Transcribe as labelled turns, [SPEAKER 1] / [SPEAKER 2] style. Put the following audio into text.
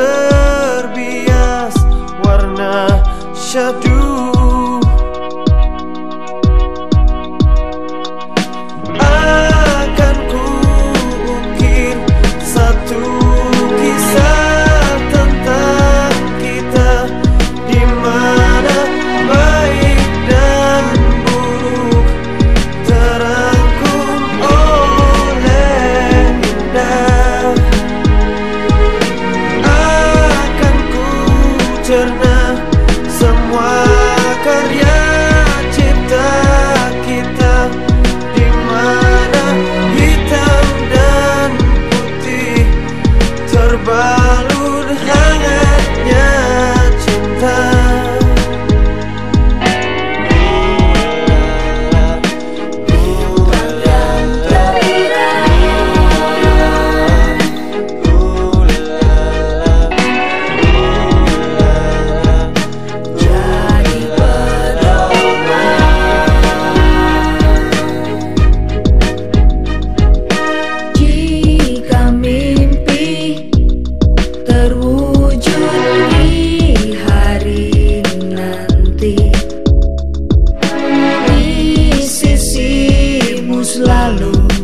[SPEAKER 1] terbias warna syadu eternal selalu.